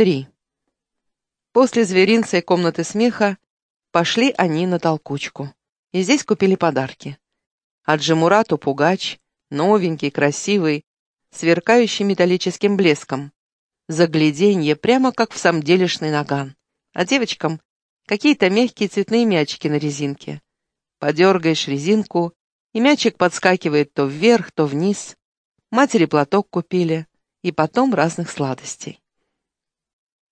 Три. После зверинца и комнаты смеха пошли они на толкучку. И здесь купили подарки. А Джемурату пугач, новенький, красивый, сверкающий металлическим блеском. Загляденье, прямо как в самделишный наган. А девочкам какие-то мягкие цветные мячики на резинке. Подергаешь резинку, и мячик подскакивает то вверх, то вниз. Матери платок купили, и потом разных сладостей.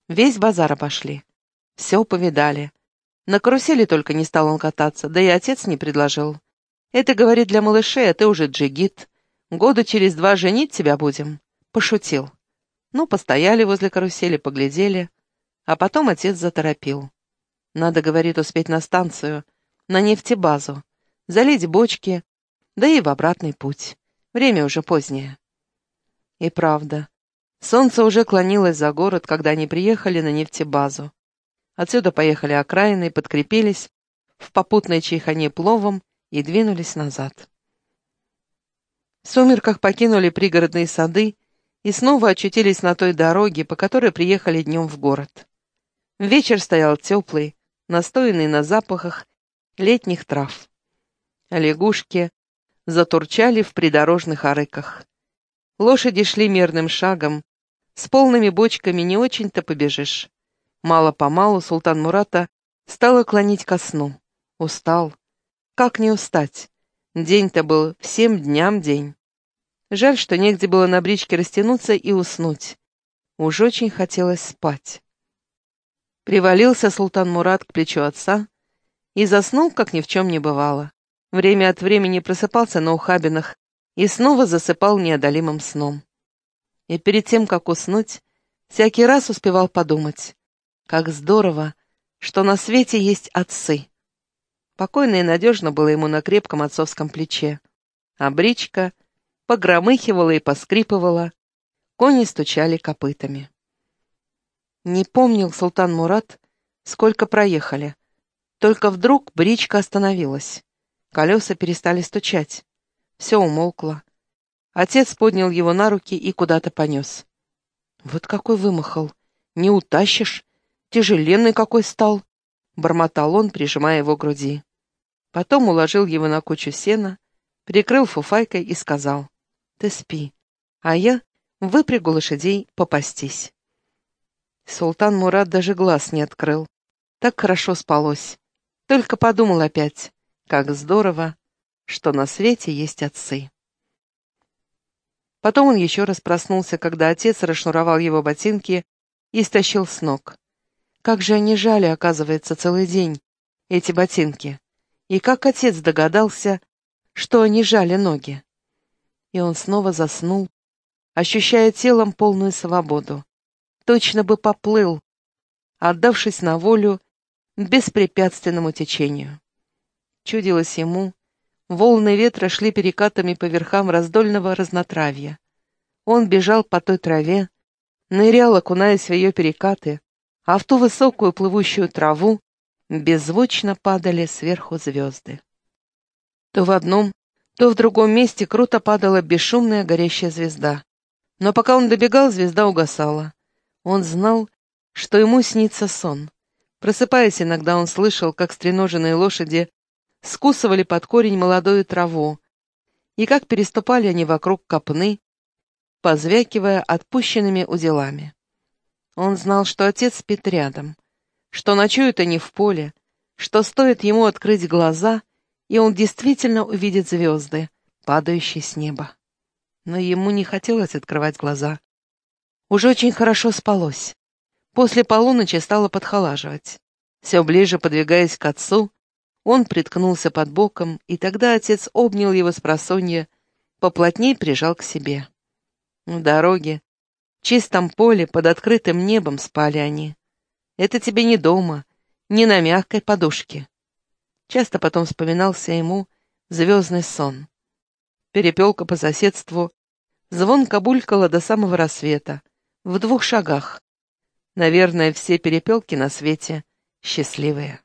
Весь базар обошли. Все повидали. На карусели только не стал он кататься, да и отец не предложил. Это, говорит, для малышей, а ты уже джигит. Года через два женить тебя будем. Пошутил. Ну, постояли возле карусели, поглядели. А потом отец заторопил. Надо, говорит, успеть на станцию, на нефтебазу, залить бочки, да и в обратный путь. Время уже позднее. И правда, Солнце уже клонилось за город, когда они приехали на нефтебазу. Отсюда поехали окраины, подкрепились в попутной чайхане пловом и двинулись назад. В сумерках покинули пригородные сады и снова очутились на той дороге, по которой приехали днем в город. Вечер стоял теплый, настоянный на запахах летних трав. лягушки затурчали в придорожных арыках. Лошади шли мерным шагом, с полными бочками не очень-то побежишь. Мало-помалу султан Мурата стала клонить ко сну. Устал. Как не устать? День-то был всем дням день. Жаль, что негде было на бричке растянуться и уснуть. Уж очень хотелось спать. Привалился султан Мурат к плечу отца и заснул, как ни в чем не бывало. Время от времени просыпался на ухабинах и снова засыпал неодолимым сном и перед тем, как уснуть, всякий раз успевал подумать, как здорово, что на свете есть отцы. Покойно и надежно было ему на крепком отцовском плече, а бричка погромыхивала и поскрипывала, кони стучали копытами. Не помнил султан Мурат, сколько проехали. Только вдруг бричка остановилась. Колеса перестали стучать. Все умолкло. Отец поднял его на руки и куда-то понес. «Вот какой вымахал! Не утащишь! Тяжеленный какой стал!» — бормотал он, прижимая его к груди. Потом уложил его на кучу сена, прикрыл фуфайкой и сказал, «Ты спи, а я выпрягу лошадей попастись». Султан Мурат даже глаз не открыл. Так хорошо спалось. Только подумал опять, как здорово, что на свете есть отцы. Потом он еще раз проснулся, когда отец расшнуровал его ботинки и стащил с ног. Как же они жали, оказывается, целый день, эти ботинки. И как отец догадался, что они жали ноги. И он снова заснул, ощущая телом полную свободу. Точно бы поплыл, отдавшись на волю беспрепятственному течению. Чудилось ему, Волны ветра шли перекатами по верхам раздольного разнотравья. Он бежал по той траве, нырял, окунаясь в ее перекаты, а в ту высокую плывущую траву беззвучно падали сверху звезды. То в одном, то в другом месте круто падала бесшумная горящая звезда. Но пока он добегал, звезда угасала. Он знал, что ему снится сон. Просыпаясь иногда, он слышал, как стреноженные лошади скусывали под корень молодую траву, и как переступали они вокруг копны, позвякивая отпущенными уделами. Он знал, что отец спит рядом, что ночуют они в поле, что стоит ему открыть глаза, и он действительно увидит звезды, падающие с неба. Но ему не хотелось открывать глаза. Уже очень хорошо спалось. После полуночи стало подхолаживать. Все ближе подвигаясь к отцу, он приткнулся под боком, и тогда отец обнял его с просонья, поплотней прижал к себе. В дороге, в чистом поле, под открытым небом спали они. Это тебе не дома, не на мягкой подушке. Часто потом вспоминался ему звездный сон. Перепелка по соседству звонко булькала до самого рассвета, в двух шагах. Наверное, все перепелки на свете счастливые.